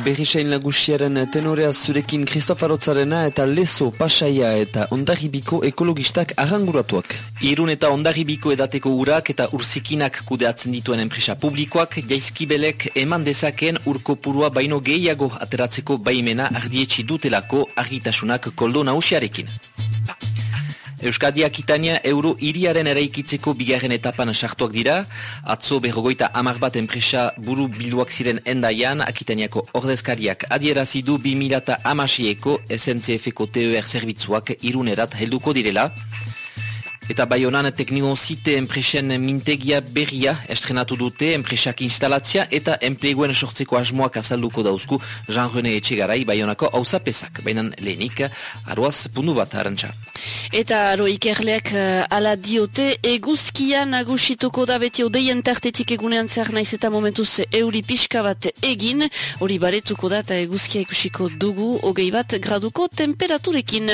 Berrisain lagusiaren tenorea zurekin Kristofarotzarena eta Lezo, Pasaia eta Ondarribiko ekologistak arranguratuak. Irun eta Ondarribiko edateko urak eta urzikinak kudeatzen dituen enpresa publikoak, jaizkibelek eman dezakeen urko purua baino gehiago ateratzeko baimena ardietxi dutelako argitasunak koldo nausiarekin. Euskadi Akitania euro iriaren eraikitzeko bigarren etapan sartuak dira. Atzo berrogoita amar bat enpresa buru bilduak ziren endaian Akitaniako ordezkariak adierazidu 2000 amasieko SNCF-ko TER zerbitzuak irunerat helduko direla. Eta bai honan teknikon zite enpresen mintegia berria estrenatu dute enpresak instalatzia eta enpleguen sortzeko asmoak azalduko dauzku Jean-René Etxegarai bai honako hauzapesak. Bainan lehenik, aroaz pundu bat harantza. Eta aro ikerleak uh, ala diote eguzkia nagusituko da beti odeien tartetik egunean zer naiz eta momentuz euri pixka bat egin hori baretuko da eta eguzkia ikusiko dugu hogei bat graduko temperaturekin.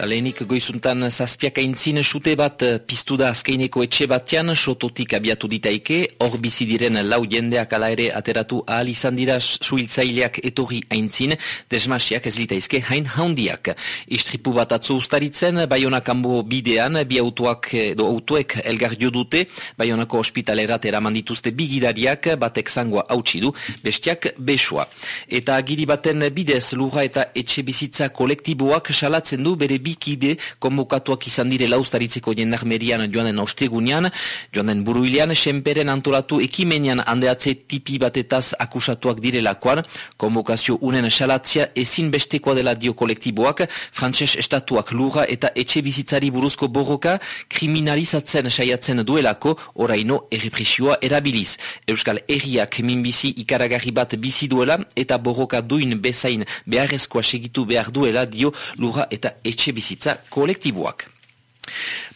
Lehenik goizuntan zazpiak aintzin sute bat eh, piztu da azkeineko etxe batean sototik abiatu ditaike, hor bizi diren lau jendeak ala ere ateratu ahal izan dira suiltzaileak etorri aintzin, desmasiak ez litaizke hain haundiak. Istripu bat atzo ustaritzen, baionakambo bidean, bi autoak edo autoek elgar jo dute, baionako ospitalerat eraman dituzte bigidariak, batek zangoa hautsi du, bestiak besua. Eta agiri baten bidez lurra eta etxe bizitza kolektiboak salatzen du bere bikide konbokatuak izan dire laustaritzeko jendarmerian joan den ostegunean, joan den buruilean, senperen antolatu ekimenian handeatze tipi batetaz akusatuak direlakoan, konbokazio unen salatzia ezin bestekoa dela dio kolektiboak, frantses estatuak lura eta etxe bizitzari buruzko borroka kriminalizatzen saiatzen duelako, oraino errepresioa erabiliz. Euskal Herriak minbizi ikaragarri bat bizi duela eta borroka duin bezain beharrezkoa segitu behar duela dio lura eta etxe bizitza kolektiboak.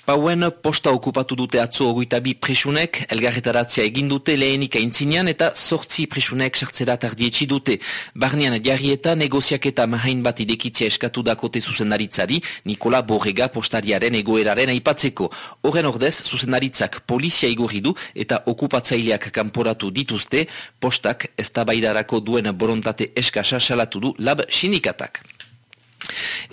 Pauen posta okupatu dute atzo ogoita bi presunek, elgarretaratzea egin dute lehenik aintzinean eta sortzi presunek sartzera tardietxi dute. Barnean jarri eta negoziak eta mahain bat idekitzea eskatu dakote zuzendaritzari, Nikola Borrega postariaren egoeraren aipatzeko. Horren ordez, zuzendaritzak polizia igorri du eta okupatzaileak kanporatu dituzte, postak ez duen borontate eskasa salatu du lab sindikatak.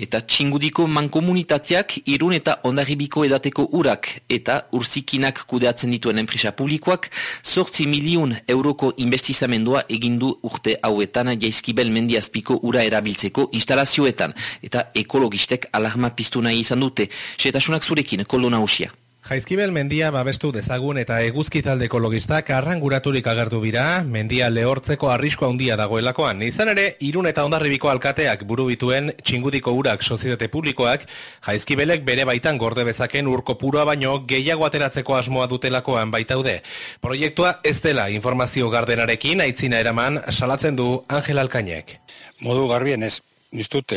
Eta txingudiko mankomunitateak irun eta ondarribiko edateko urak eta urzikinak kudeatzen dituen enpresa publikoak sortzi milion euroko investizamendua egindu urte hauetan jaizkibel mendiazpiko ura erabiltzeko instalazioetan eta ekologistek alarma piztu nahi izan dute. Setasunak zurekin, kolona usia. Jaizkibel mendia babestu dezagun eta eguzki talde ekologistak arranguraturik agertu bira, mendia lehortzeko arrisko handia dagoelakoan. Izan ere, irun eta ondarribiko alkateak buru bituen txingudiko urak sozietate publikoak, jaizkibelek bere baitan gorde bezaken urko purua baino gehiago ateratzeko asmoa dutelakoan baitaude. Proiektua ez dela informazio gardenarekin aitzina eraman salatzen du Angel Alkainek. Modu garbien ez, niztut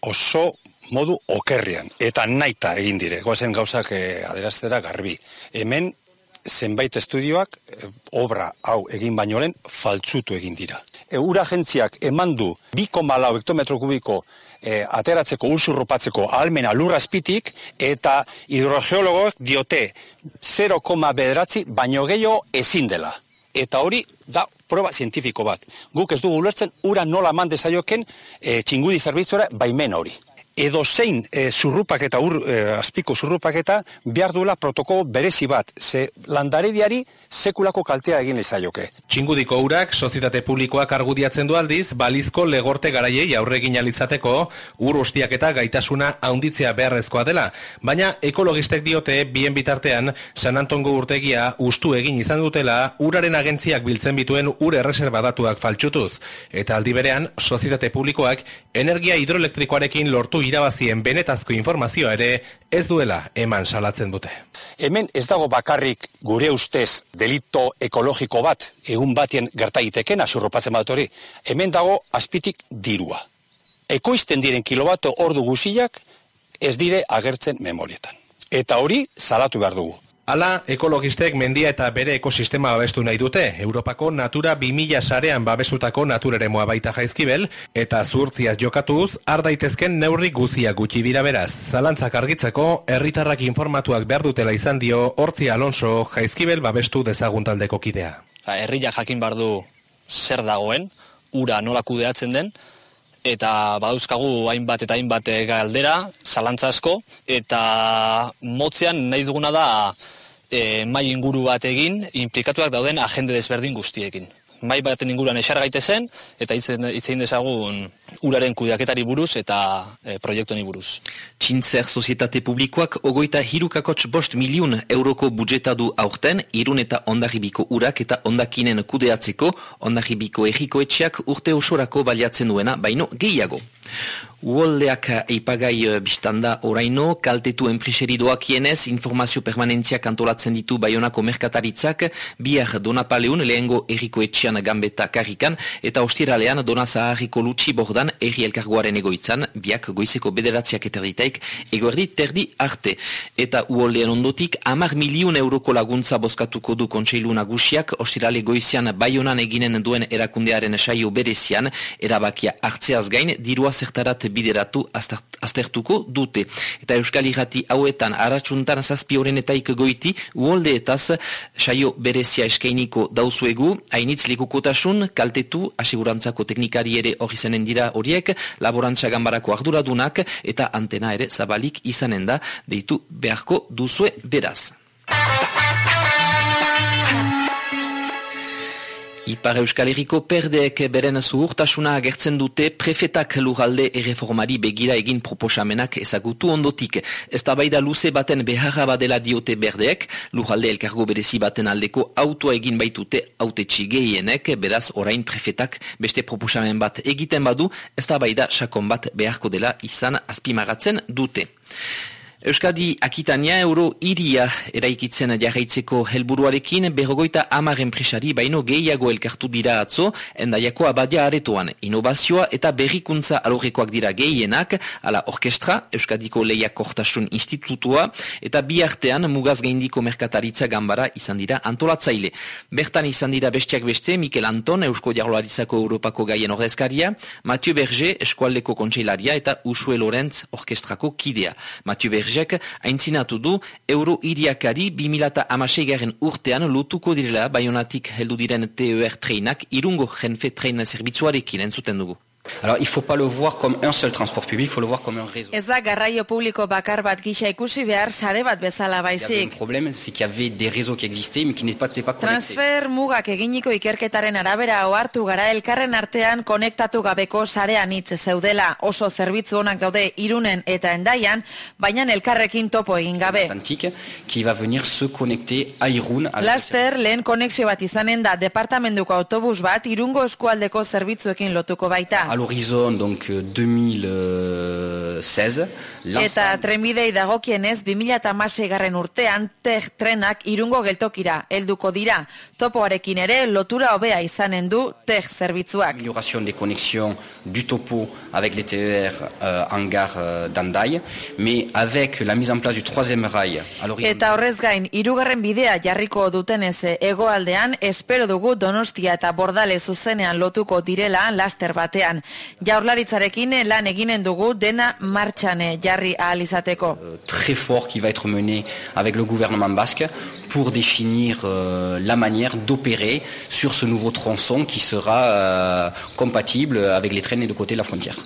oso modu okerrian, eta naita egin dire, goazen gauzak e, aderaztera garbi. Hemen, zenbait estudioak, eh, obra hau egin baino lehen, faltzutu egin dira. E, ura agentziak eman du 2,4 hektometro kubiko e, ateratzeko, ursurrupatzeko almena lurrazpitik, eta hidrogeologok diote 0, bederatzi baino gehiago ezin dela. Eta hori da proba zientifiko bat. Guk ez dugu ulertzen ura nola mande zaioken e, txingudi zerbitzuara baimen hori edo zein e, zurrupak eta ur, e, azpiko zurrupak eta behar duela protokolo berezi bat, ze landarediari sekulako kaltea egin ezaioke. Txingudiko urak, sozietate publikoak argudiatzen du aldiz, balizko legorte garaiei aurregin alizateko, ur ustiak eta gaitasuna haunditzea beharrezkoa dela, baina ekologistek diote bien bitartean San Antongo urtegia ustu egin izan dutela uraren agentziak biltzen bituen ur erreserbadatuak faltsutuz, eta aldi berean, sozietate publikoak energia hidroelektrikoarekin lortu irabazien benetazko informazioa ere ez duela eman salatzen dute. Hemen ez dago bakarrik gure ustez delito ekologiko bat egun batien gertaiteken asurropatzen bat hori. Hemen dago azpitik dirua. Ekoizten diren kilobato ordu guziak ez dire agertzen memorietan. Eta hori salatu behar dugu. Hala, ekologistek mendia eta bere ekosistema babestu nahi dute. Europako Natura 2000 sarean babesutako natureremoa baita jaizkibel, eta zurtziaz jokatuz, ardaitezken neurri guzia gutxi dira beraz. Zalantzak argitzeko, herritarrak informatuak behar dutela izan dio, hortzi Alonso jaizkibel babestu dezaguntaldeko kidea. Ba, herria jakin bardu zer dagoen, ura nola kudeatzen den, eta badauzkagu hainbat eta hainbat galdera, zalantza asko, eta motzean nahi duguna da e, mai inguru bat egin, implikatuak dauden agende desberdin guztiekin mai baten inguruan esar gaitezen eta hitzein dezagun uraren kudeaketari buruz eta e, proiektoni buruz. Txintzer Sozietate Publikoak ogoita hirukakotx bost miliun euroko budjeta du aurten, irun eta ondarribiko urak eta ondakinen kudeatzeko, ondarribiko egiko etxeak urte osorako baliatzen duena, baino gehiago. Uoldeak eipagai eh, biztanda oraino, kaltetu enpreseridoak ienez, informazio permanentziak antolatzen ditu Bayonako merkataritzak, biar Donapaleun lehengo erriko etxian gambeta karrikan, eta ostiralean Dona Zaharriko lutsi bordan erri elkargoaren egoitzan, biak goizeko bederatziak eta ditaik, egoerdi terdi arte. Eta uoldean ondotik, amar miliun euroko laguntza boskatuko du kontseilu nagusiak, ostirale goizian Bayonan eginen duen erakundearen saio berezian, erabakia hartzeaz gain, dirua zertarat bideratu aztertuko dute. Eta Euskal Irati hauetan aratsuntan zazpi horrenetaik goiti uoldeetaz saio berezia eskainiko dauzuegu, hainitz likukotasun, kaltetu, asigurantzako teknikari ere hori zenen dira horiek, laborantza gambarako arduradunak eta antena ere zabalik izanen da deitu beharko duzue beraz. Ipar Euskal Herriko perdeek beren zuhurtasuna agertzen dute prefetak lujalde erreformari begira egin proposamenak ezagutu ondotik. Ez da baida luze baten beharra badela diote berdeek, lujalde elkargo berezi baten aldeko autua egin baitute haute txigehienek, beraz orain prefetak beste proposamen bat egiten badu, ez da baida sakon bat beharko dela izan azpimagatzen dute. Euskadi Akitania euro iria eraikitzen jarraitzeko helburuarekin berrogoita amar enpresari baino gehiago elkartu dira atzo, endaiako abadia aretoan. Inobazioa eta berrikuntza alorrekoak dira gehienak, ala orkestra, Euskadiko Leia Kortasun Institutua, eta bi artean mugaz geindiko merkataritza gambara izan dira antolatzaile. Bertan izan dira bestiak beste, Mikel Anton, Eusko Jarloarizako Europako gaien ordezkaria, Mathieu Berger, Eskualdeko Kontseilaria, eta Usue Lorentz, orkestrako kidea. Mathieu Berger, Bergek haintzinatu du euro iriakari 2006 garen urtean lotuko direla baionatik heldu diren TER treinak irungo jenfe trein zerbitzuarekin entzuten dugu. Alors, il faut pas le voir comme un seul transport public, il faut le voir comme un réseau. Ez da garraio publiko bakar bat gisa ikusi behar sare bat bezala baizik. Il y avait un problème, c'est qu'il y avait des réseaux qui existaient, mais qui n'étaient pas, pas connectés. Transfer mugak eginiko ikerketaren arabera ohartu gara elkarren artean konektatu gabeko sarean hitz zeudela. Oso zerbitzu onak daude irunen eta endaian, baina elkarrekin topo egin gabe. Atlantique, qui va venir se connecter à Irun. Laster, lehen konexio bat izanen da departamentuko autobus bat irungo eskualdeko zerbitzuekin lotuko baita. À l'horizon donc 2016. Eta trenbidei dagokienez 2016 garren urtean tech trenak irungo geltokira helduko dira. Topoarekin ere lotura hobea izanen du tech zerbitzuak. Amélioration des connexions du topo avec les TER euh, en gare euh, d'Andaï, mais avec la mise en place du troisième rail. Eta horrez gain, irugarren bidea jarriko dutenez hegoaldean espero dugu Donostia eta Bordale zuzenean lotuko direla laster batean. Izateko. Euh, très fort qui va être mené avec le gouvernement basque pour définir euh, la manière d'opérer sur ce nouveau tronçon qui sera euh, compatible avec les traînées de côté de la frontière.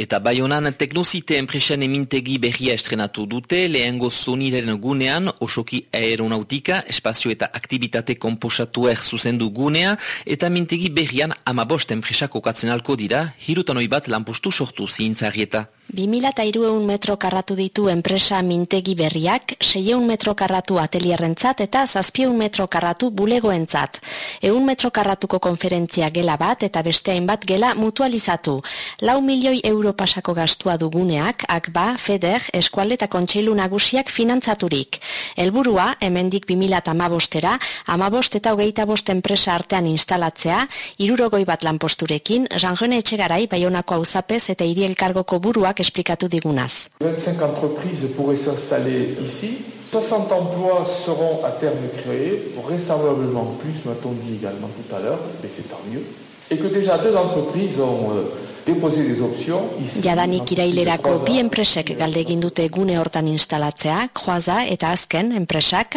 Eta Bayonan teknozite enpresan emintegi berria estrenatu dute, lehengo zoniren gunean, osoki aeronautika, espazio eta aktivitate komposatuer zuzendu gunea, eta mintegi berrian amabost enpresak okatzen alko dira, hirutanoi bat lanpustu sortu zintzarrieta. 2002 metro karratu ditu enpresa mintegi berriak, 600 metro karratu atelierrentzat eta 700 metro karratu bulegoentzat. Eun metro karratuko konferentzia gela bat eta beste hainbat gela mutualizatu. Lau milioi euro pasako gastua duguneak, akba, feder, eskualde eta kontseilu nagusiak finantzaturik. Helburua hemendik 2008era, amabost eta hogeita bost enpresa artean instalatzea, irurogoi bat lanposturekin, Jean-René Etxegarai, Baionako hauzapez eta irielkargoko buruak explicatu digunaz. 25 entreprises pourraient s'installer ici. 60 emplois seront à terme créés, vraisemblablement plus, m'a-t-on dit également tout à l'heure, mais c'est tant mieux. Et que déjà deux entreprises ont euh. Jadanik irailerako bi enpresek galdegin dute gune hortan instalatzea, Kroaza eta azken enpresak.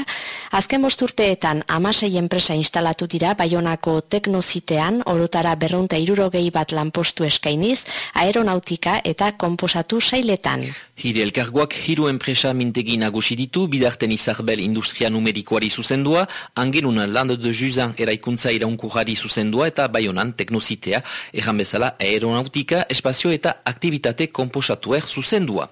Azken bosturteetan amasei enpresa instalatu dira Baionako teknozitean orotara berrunta irurogei bat lanpostu eskainiz, aeronautika eta komposatu sailetan. Hire elkargoak hiru enpresa mintegi nagusi ditu, bidarten izarbel industria numerikoari zuzendua, angelun land de juzan eraikuntza iraunkurari zuzendua eta baionan teknozitea, erran bezala aeronautika, espazio eta aktivitate komposatuer zuzendua.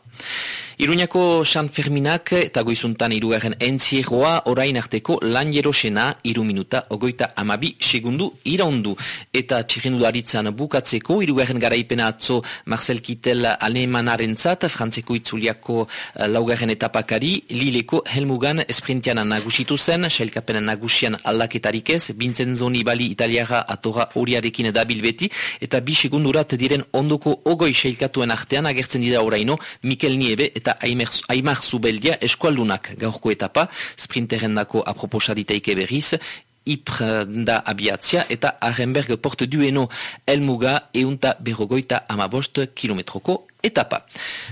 Iruñako San Ferminak eta goizuntan irugarren entzieroa orain arteko lan jerosena iru minuta ogoita amabi segundu iraundu. Eta txirrendularitzan bukatzeko irugarren garaipena atzo Marcel Kittel alemanaren zat, frantzeko itzuliako uh, laugarren etapakari, lileko helmugan esprintian nagusitu zen, sailkapen nagusian aldaketarik ez, bintzen zoni bali italiara atora horiarekin dabil beti, eta bi segundurat diren ondoko ogoi sailkatuen artean agertzen dira oraino Mikel Niebe eta Aimar Zubeldia eskualdunak gaurko etapa, sprinteren dako aproposa diteike berriz, Ipr da abiatzia eta Arrenberg porte dueno elmuga eunta berrogoita amabost kilometroko etapa.